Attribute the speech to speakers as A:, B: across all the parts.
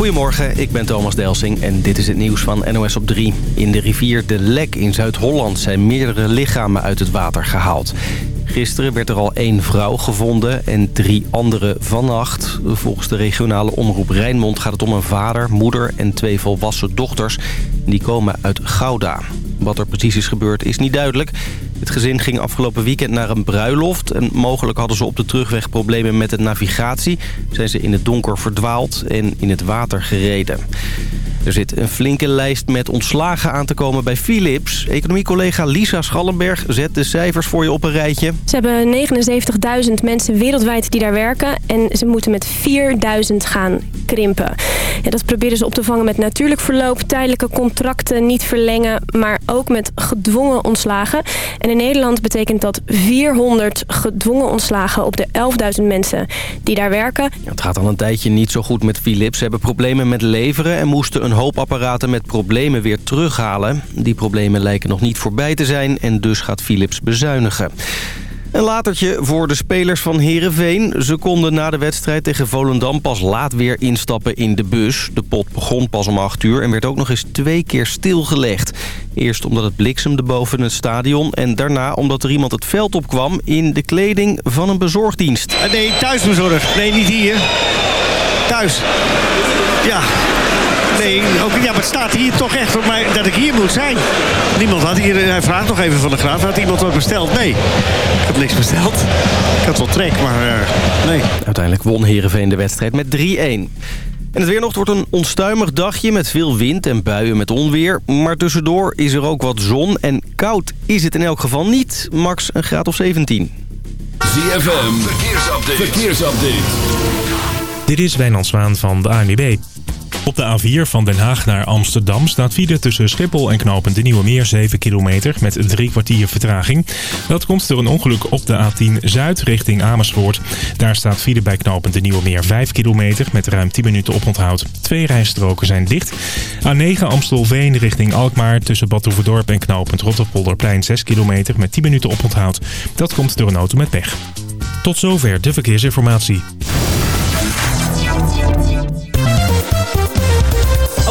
A: Goedemorgen, ik ben Thomas Delsing en dit is het nieuws van NOS op 3. In de rivier De Lek in Zuid-Holland zijn meerdere lichamen uit het water gehaald. Gisteren werd er al één vrouw gevonden en drie andere vannacht. Volgens de regionale omroep Rijnmond gaat het om een vader, moeder en twee volwassen dochters. Die komen uit Gouda. Wat er precies is gebeurd is niet duidelijk. Het gezin ging afgelopen weekend naar een bruiloft... en mogelijk hadden ze op de terugweg problemen met de navigatie. Zijn ze in het donker verdwaald en in het water gereden. Er zit een flinke lijst met ontslagen aan te komen bij Philips. Economiecollega Lisa Schallenberg zet de cijfers voor je op een rijtje.
B: Ze hebben 79.000 mensen wereldwijd die daar werken. En ze moeten met 4.000 gaan krimpen. Ja, dat proberen ze op te vangen met natuurlijk verloop, tijdelijke contracten niet verlengen... maar ook met gedwongen ontslagen. En in Nederland betekent dat 400 gedwongen ontslagen op de 11.000 mensen die daar werken.
A: Het gaat al een tijdje niet zo goed met Philips. Ze hebben problemen met leveren en moesten een hoop apparaten met problemen weer terughalen. Die problemen lijken nog niet voorbij te zijn en dus gaat Philips bezuinigen. Een latertje voor de spelers van Heerenveen. Ze konden na de wedstrijd tegen Volendam pas laat weer instappen in de bus. De pot begon pas om 8 uur en werd ook nog eens twee keer stilgelegd. Eerst omdat het bliksemde boven het stadion... en daarna omdat er iemand het veld opkwam in de kleding van een bezorgdienst.
C: Nee, thuisbezorgd. Nee, niet hier. Thuis. Ja, Nee, ook, ja, maar het staat hier toch echt op mij dat ik hier moet zijn. Niemand had hier, hij vraagt nog even van de graaf, had iemand wat besteld? Nee, ik had niks besteld. Ik had wel trek, maar uh, nee.
A: Uiteindelijk won Heerenveen de wedstrijd met 3-1. En het weer nog wordt een onstuimig dagje met veel wind en buien met onweer. Maar tussendoor is er ook wat zon en koud is het in elk geval niet. Max een graad of 17.
D: ZFM, verkeersupdate. verkeersupdate.
E: Dit is Wijnand Zwaan van de ANWB. Op de A4 van Den Haag naar Amsterdam staat file tussen Schiphol en Knopend de Nieuwe Meer 7 kilometer met drie kwartier vertraging. Dat komt door een ongeluk op de A10 Zuid richting Amersfoort. Daar staat file bij Knopend de Nieuwe Meer 5 kilometer met ruim 10 minuten oponthoud. Twee rijstroken zijn dicht. A9 Amstelveen richting Alkmaar tussen Badhoevedorp en Knopend Rotterpolderplein 6 kilometer met 10 minuten oponthoud. Dat komt door een auto met pech. Tot zover de verkeersinformatie.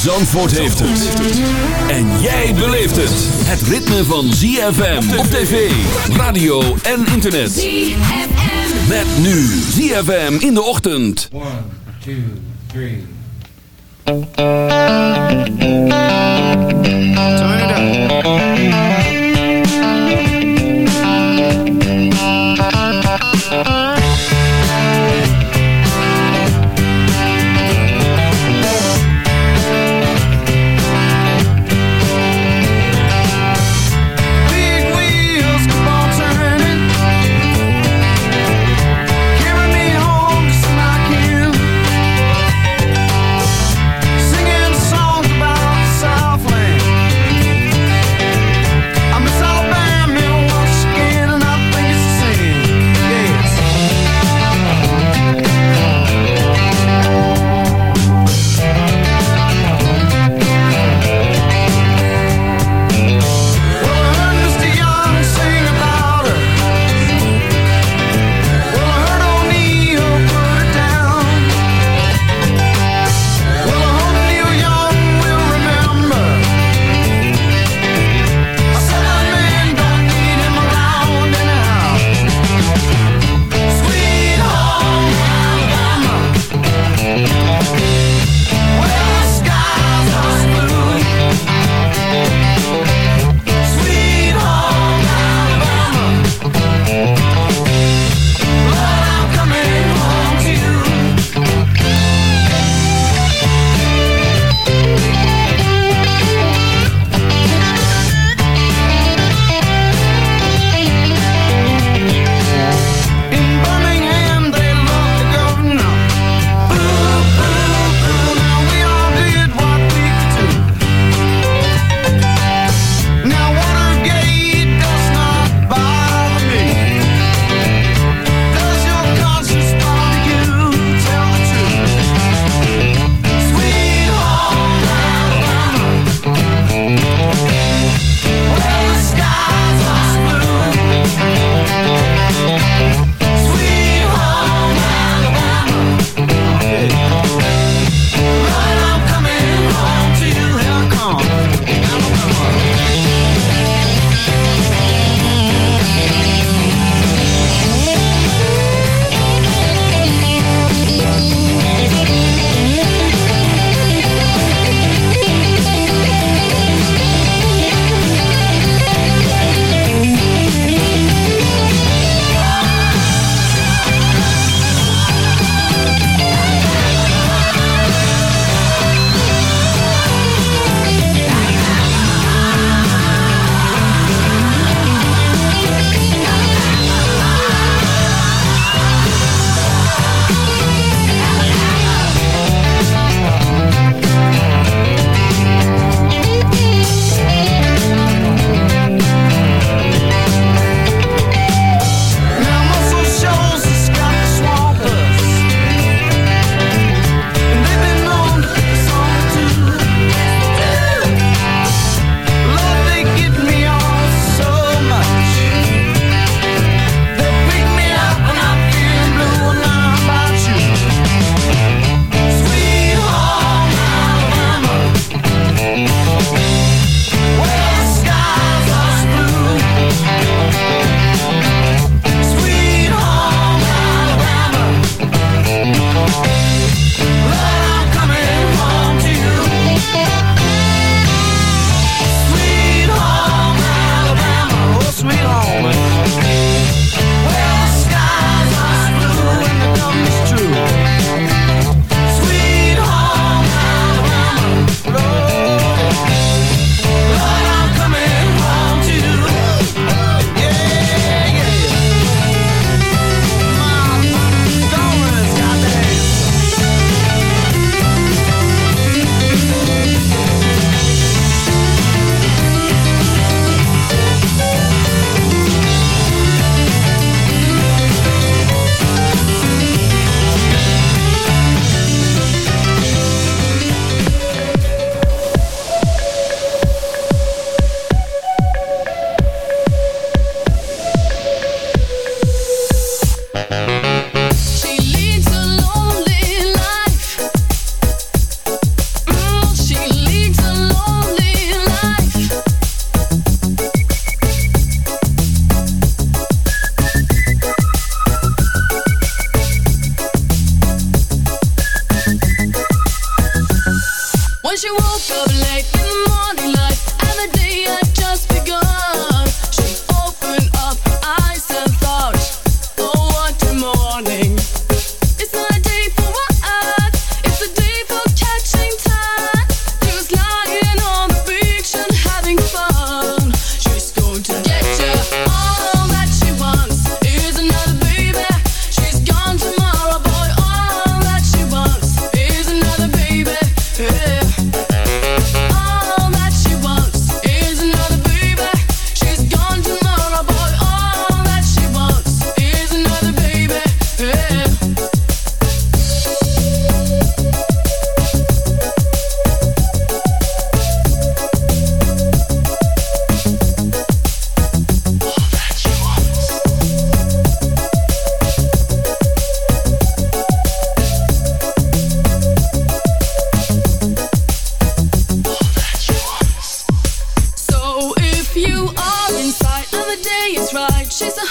D: Zandvoort heeft het. En jij beleeft het. Het ritme van ZFM op tv, radio en internet. ZFM. Met nu ZFM in de ochtend. 1, 2, 3. Turn it up.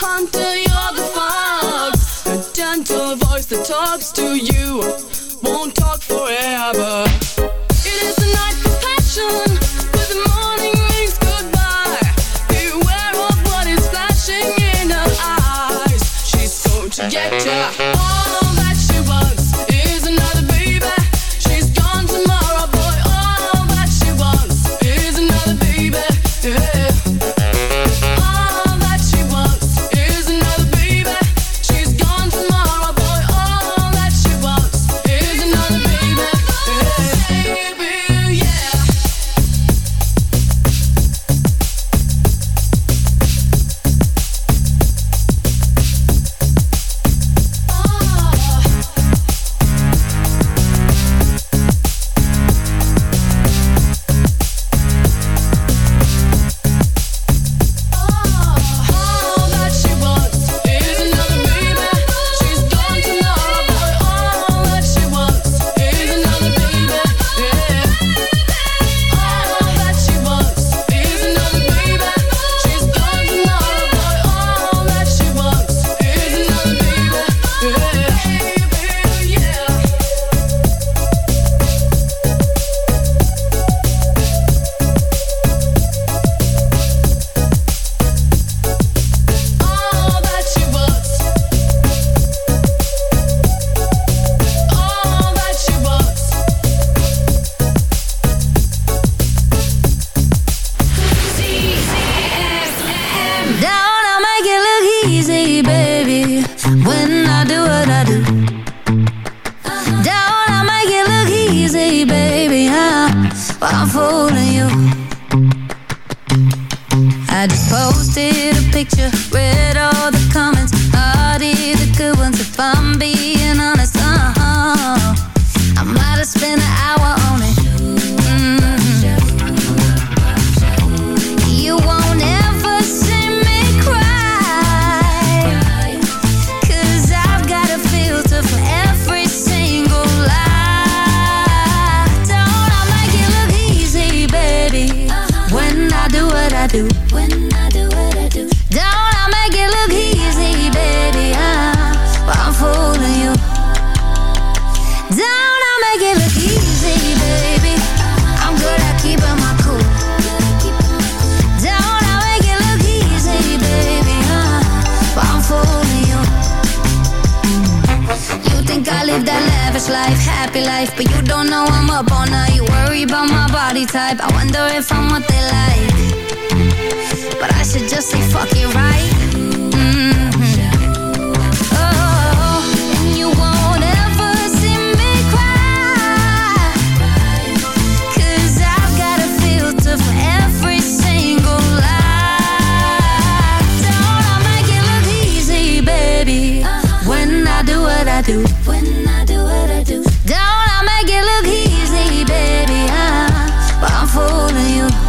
F: hunter, you're the fox. A gentle voice that talks to you. Won't talk forever. It is a night for passion But the morning means goodbye. Beware of what is flashing in her eyes. She's going to get ya. I'm fooling you. I just posted a picture Read all the comments. life, happy life But you don't know I'm up all night. You worry about my body type. I wonder if I'm what they like. But I should just say fuck it right? Mm-hmm. Oh, and you won't ever see me I've got a filter for every single lie. Don't I make it look easy, baby? Uh-huh.
G: When I do what I do. fool you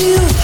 H: you.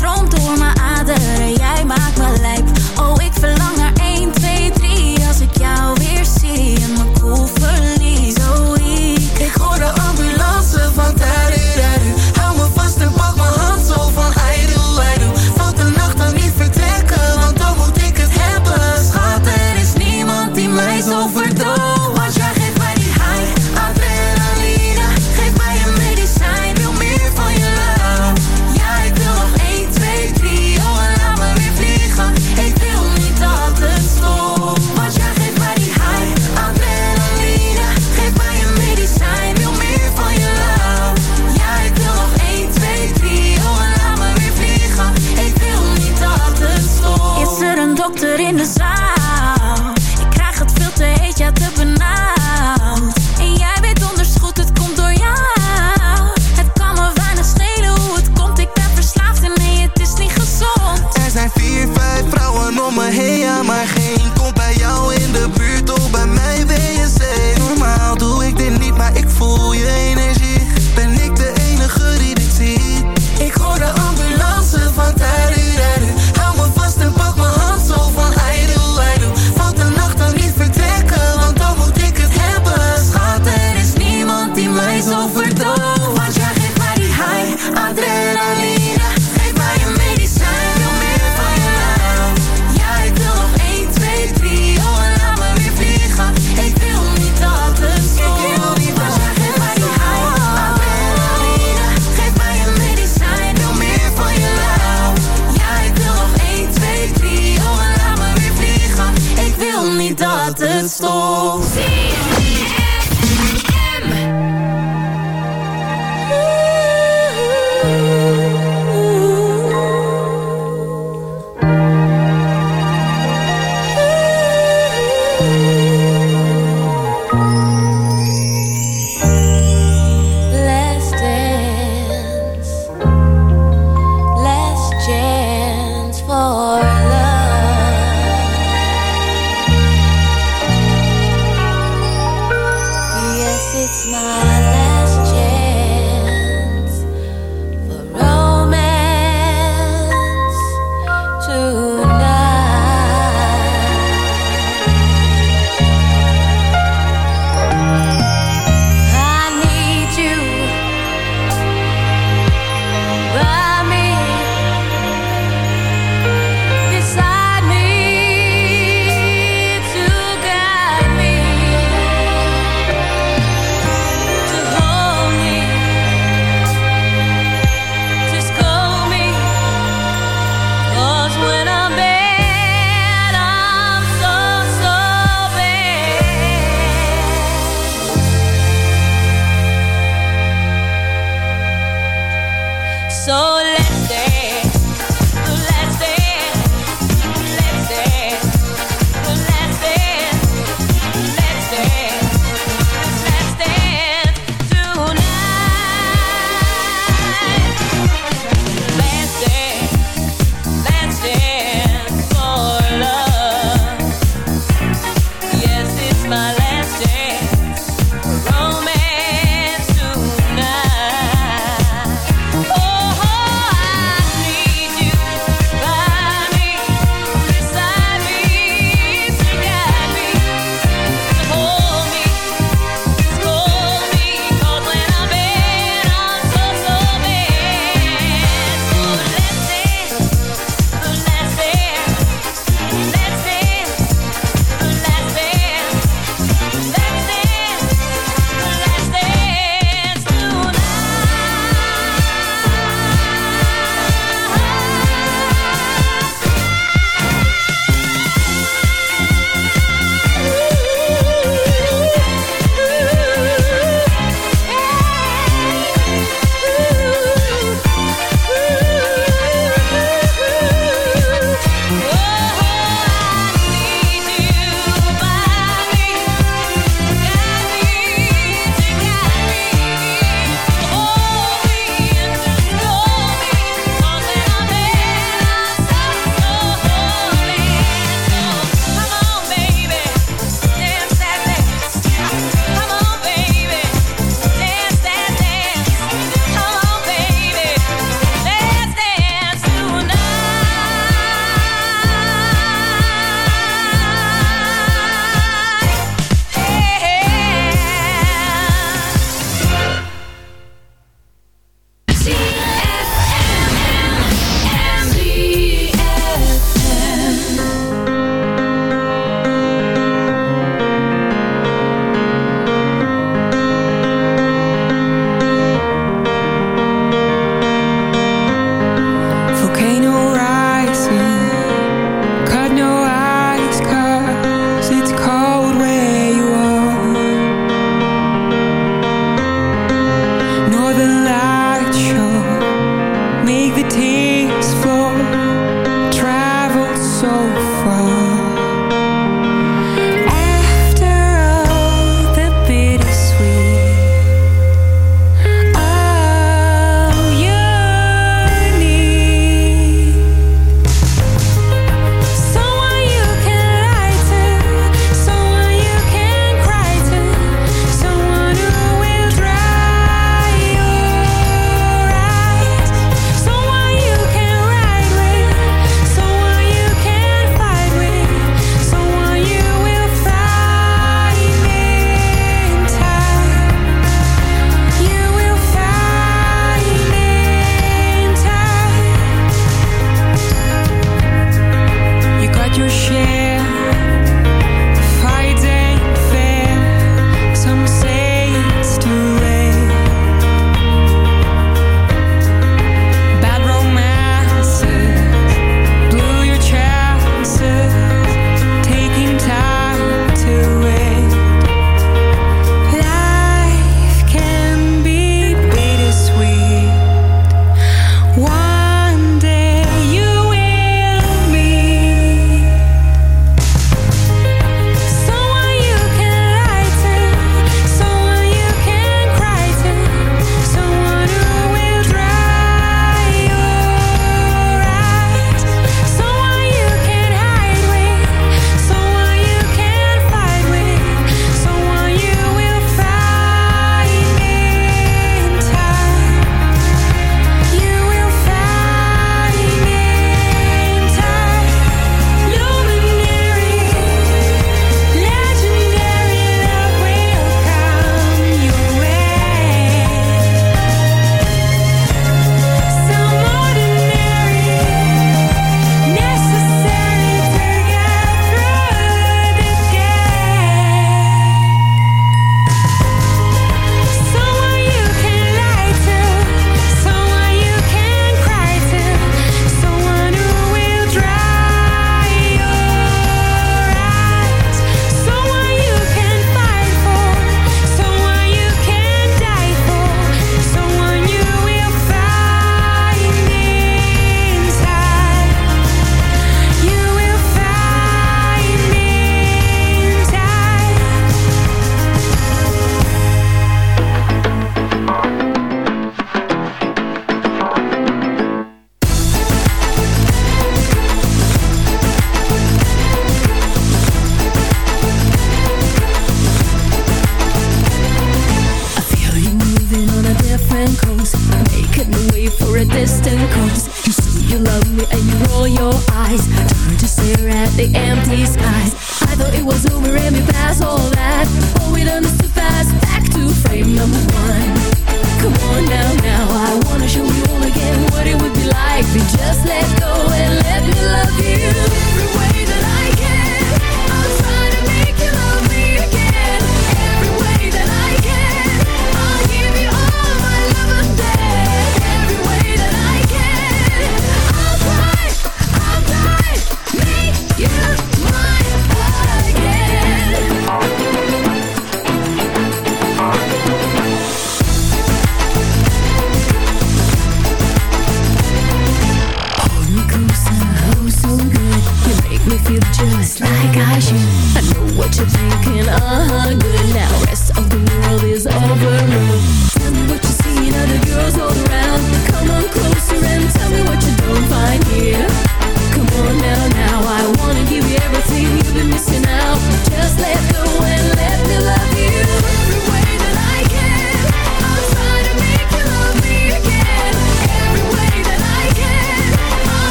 H: stroomt door mijn aderen, jij maakt me lijp. Oh, ik verlang naar
I: één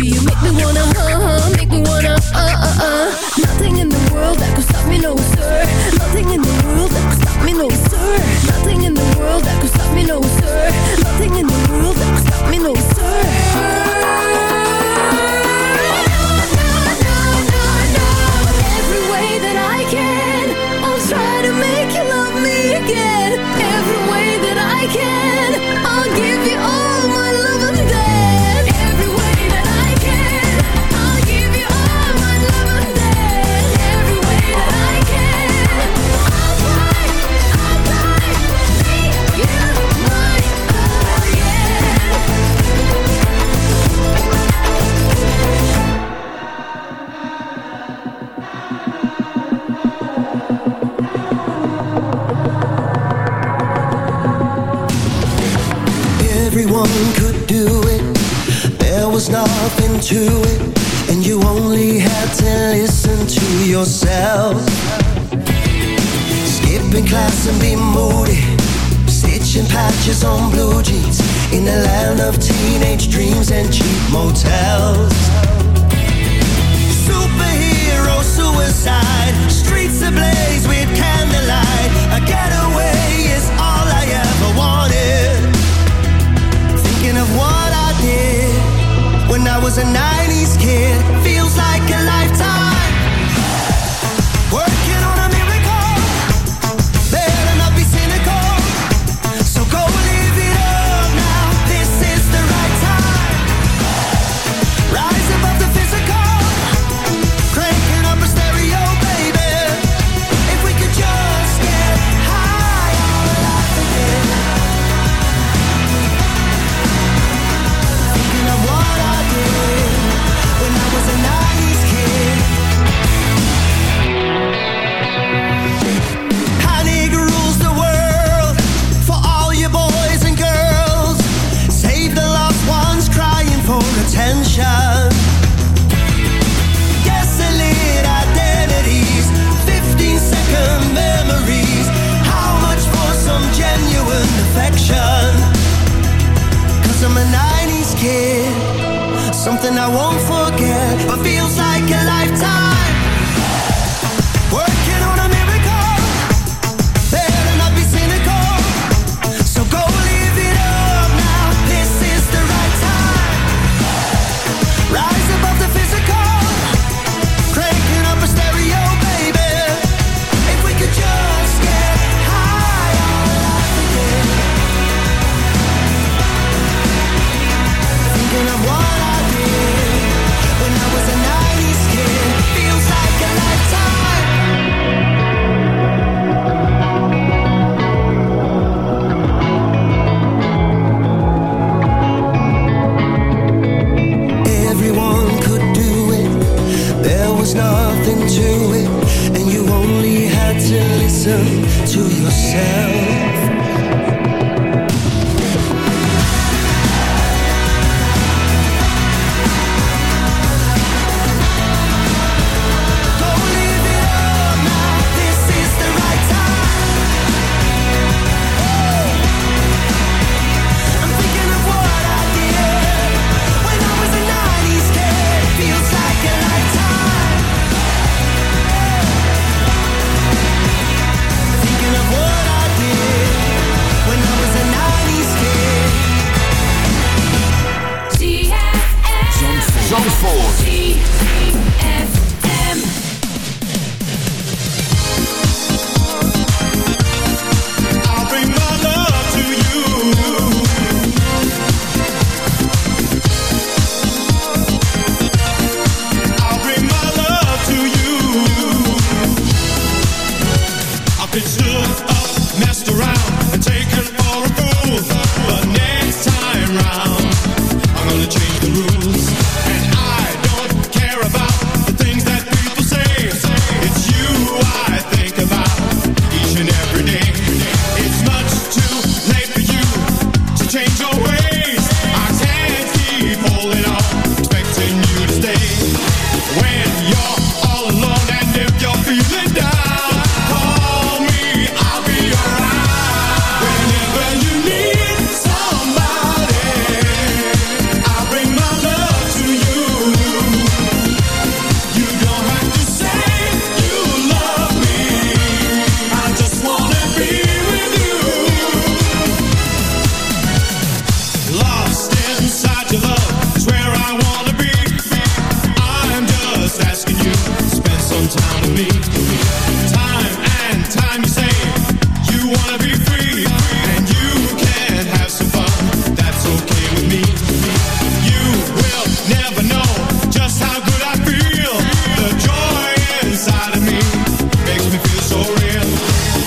I: for you.
H: Make me wanna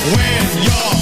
J: When you're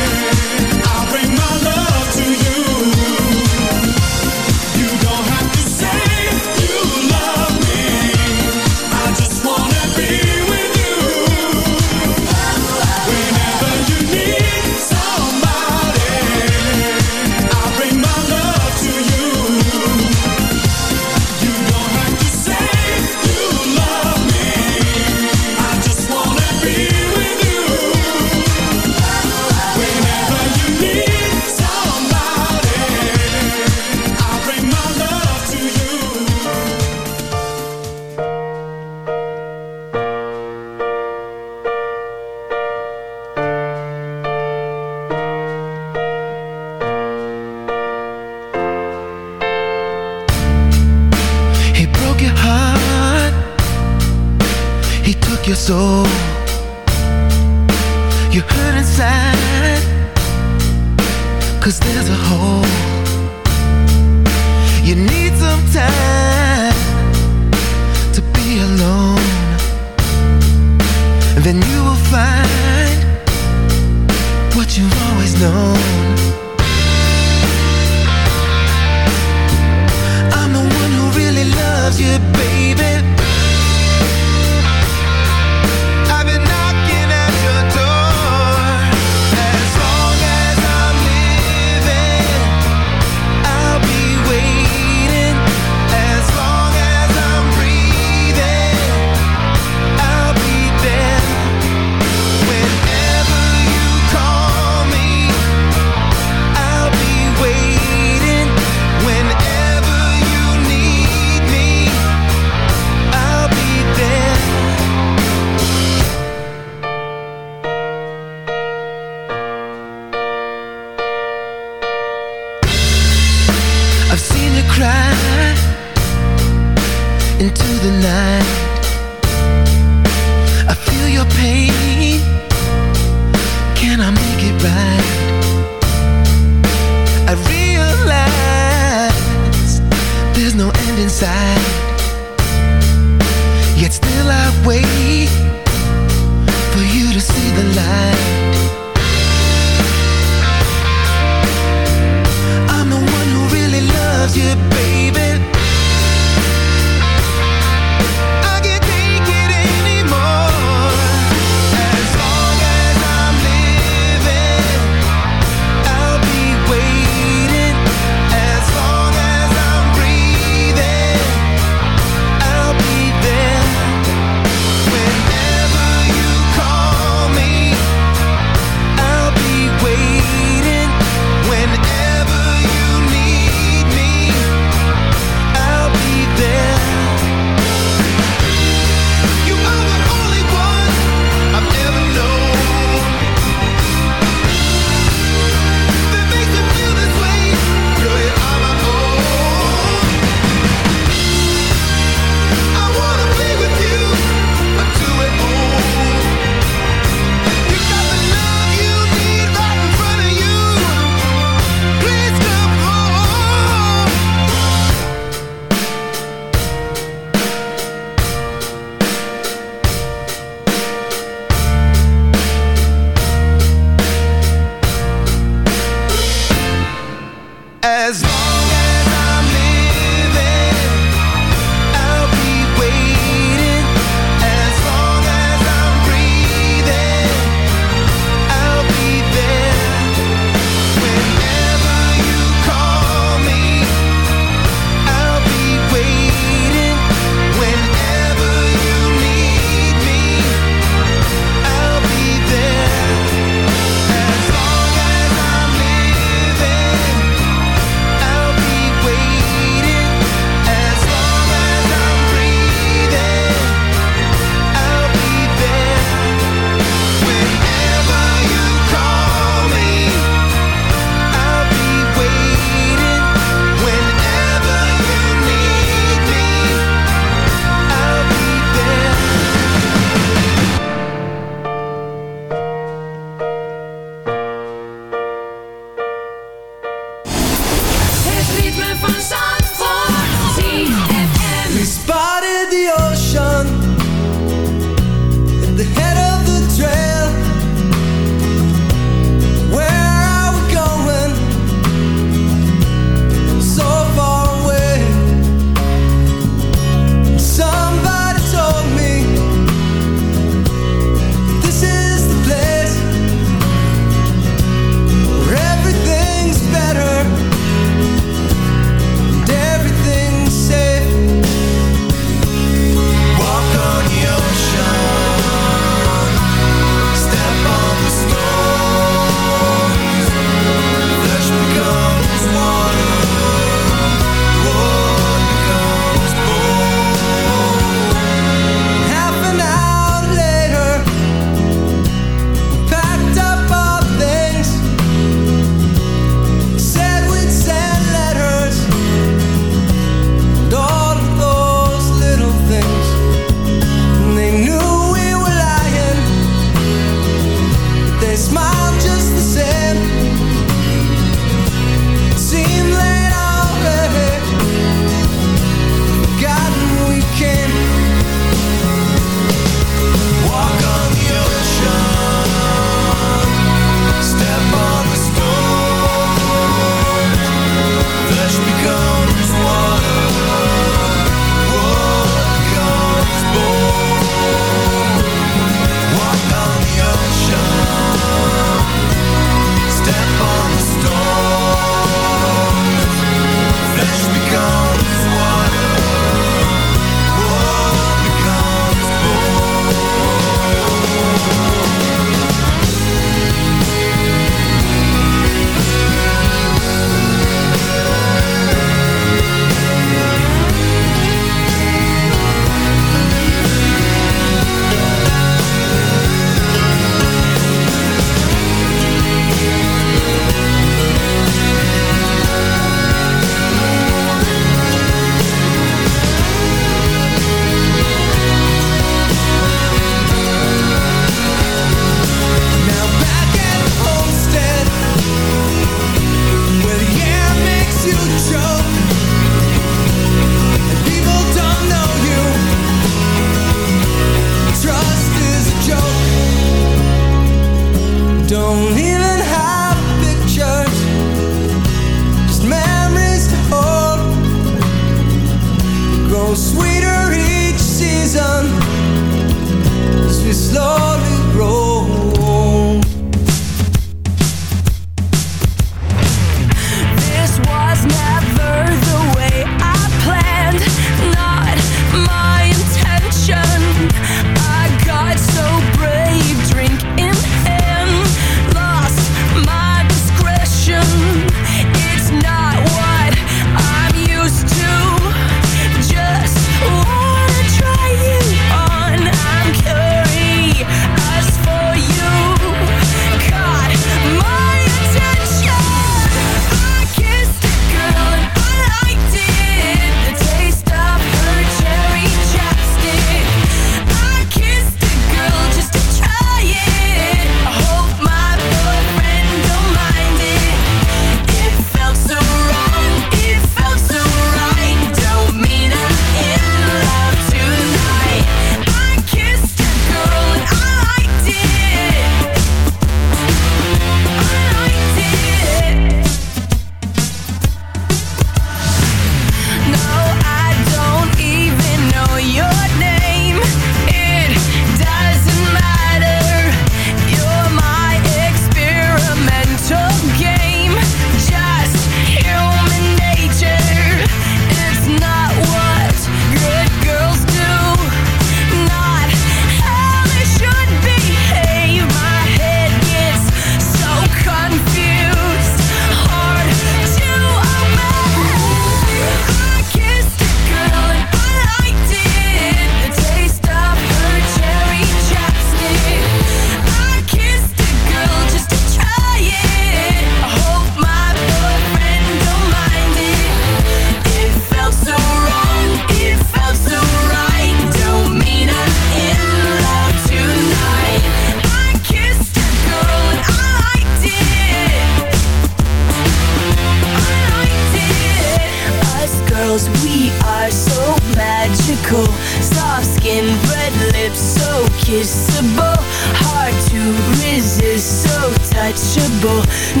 D: impossible